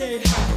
Take